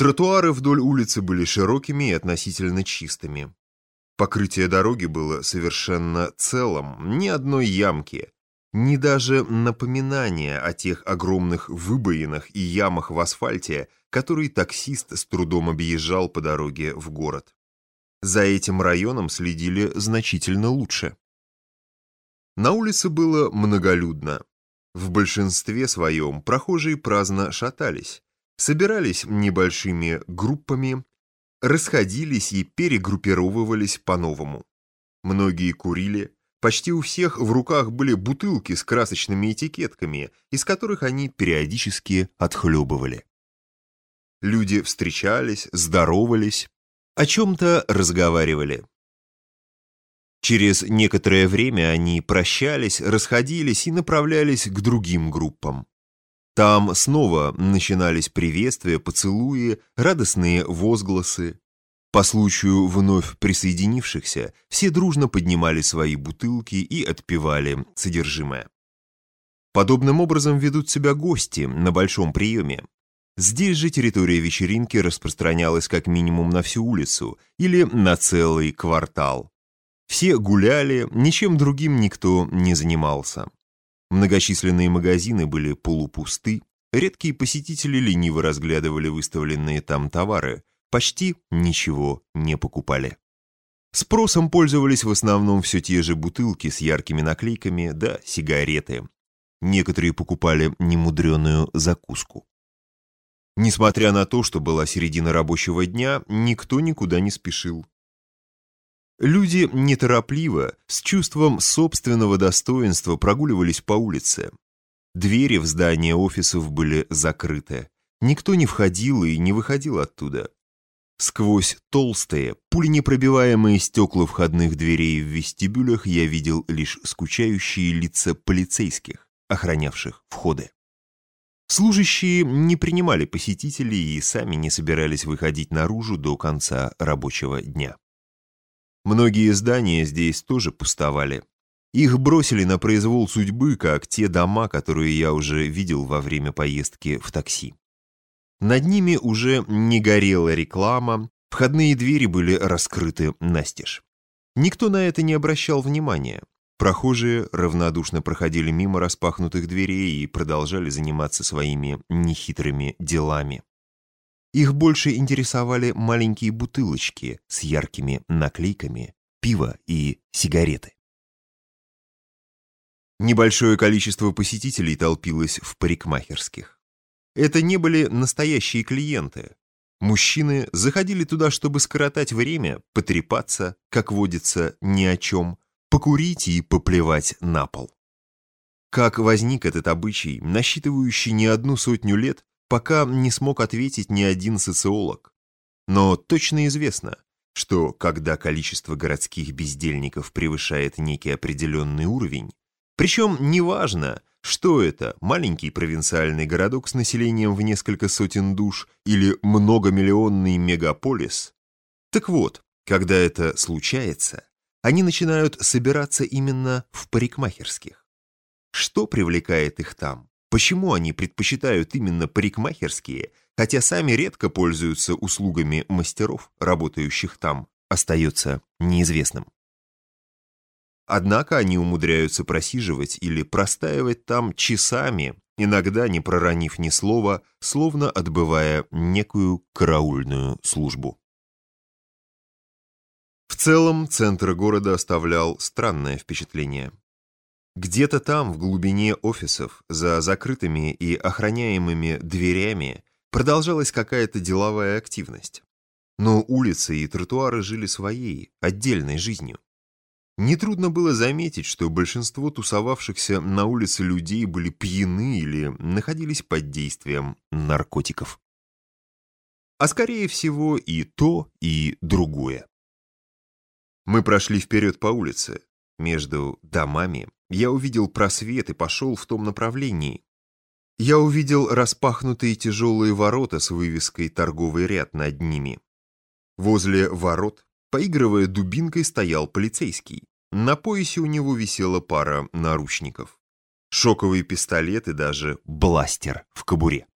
Тротуары вдоль улицы были широкими и относительно чистыми. Покрытие дороги было совершенно целым, ни одной ямки, ни даже напоминания о тех огромных выбоинах и ямах в асфальте, которые таксист с трудом объезжал по дороге в город. За этим районом следили значительно лучше. На улице было многолюдно. В большинстве своем прохожие праздно шатались, собирались небольшими группами, расходились и перегруппировывались по-новому. Многие курили, почти у всех в руках были бутылки с красочными этикетками, из которых они периодически отхлебывали. Люди встречались, здоровались, о чем-то разговаривали. Через некоторое время они прощались, расходились и направлялись к другим группам. Там снова начинались приветствия, поцелуи, радостные возгласы. По случаю вновь присоединившихся, все дружно поднимали свои бутылки и отпивали содержимое. Подобным образом ведут себя гости на большом приеме. Здесь же территория вечеринки распространялась как минимум на всю улицу или на целый квартал. Все гуляли, ничем другим никто не занимался. Многочисленные магазины были полупусты, редкие посетители лениво разглядывали выставленные там товары, почти ничего не покупали. Спросом пользовались в основном все те же бутылки с яркими наклейками да сигареты. Некоторые покупали немудреную закуску. Несмотря на то, что была середина рабочего дня, никто никуда не спешил. Люди неторопливо, с чувством собственного достоинства прогуливались по улице. Двери в здание офисов были закрыты. Никто не входил и не выходил оттуда. Сквозь толстые, пуленепробиваемые стекла входных дверей в вестибюлях я видел лишь скучающие лица полицейских, охранявших входы. Служащие не принимали посетителей и сами не собирались выходить наружу до конца рабочего дня. Многие здания здесь тоже пустовали. Их бросили на произвол судьбы, как те дома, которые я уже видел во время поездки в такси. Над ними уже не горела реклама, входные двери были раскрыты настежь. Никто на это не обращал внимания. Прохожие равнодушно проходили мимо распахнутых дверей и продолжали заниматься своими нехитрыми делами. Их больше интересовали маленькие бутылочки с яркими наклейками, пиво и сигареты. Небольшое количество посетителей толпилось в парикмахерских. Это не были настоящие клиенты. Мужчины заходили туда, чтобы скоротать время, потрепаться, как водится, ни о чем, покурить и поплевать на пол. Как возник этот обычай, насчитывающий не одну сотню лет, пока не смог ответить ни один социолог. Но точно известно, что когда количество городских бездельников превышает некий определенный уровень, причем неважно, что это, маленький провинциальный городок с населением в несколько сотен душ или многомиллионный мегаполис, так вот, когда это случается, они начинают собираться именно в парикмахерских. Что привлекает их там? Почему они предпочитают именно парикмахерские, хотя сами редко пользуются услугами мастеров, работающих там, остается неизвестным. Однако они умудряются просиживать или простаивать там часами, иногда не проронив ни слова, словно отбывая некую караульную службу. В целом, центр города оставлял странное впечатление. Где-то там, в глубине офисов, за закрытыми и охраняемыми дверями, продолжалась какая-то деловая активность. Но улицы и тротуары жили своей, отдельной жизнью. Нетрудно было заметить, что большинство тусовавшихся на улице людей были пьяны или находились под действием наркотиков. А скорее всего и то, и другое. Мы прошли вперед по улице. Между домами я увидел просвет и пошел в том направлении. Я увидел распахнутые тяжелые ворота с вывеской «Торговый ряд» над ними. Возле ворот, поигрывая дубинкой, стоял полицейский. На поясе у него висела пара наручников. Шоковый пистолет и даже бластер в кобуре.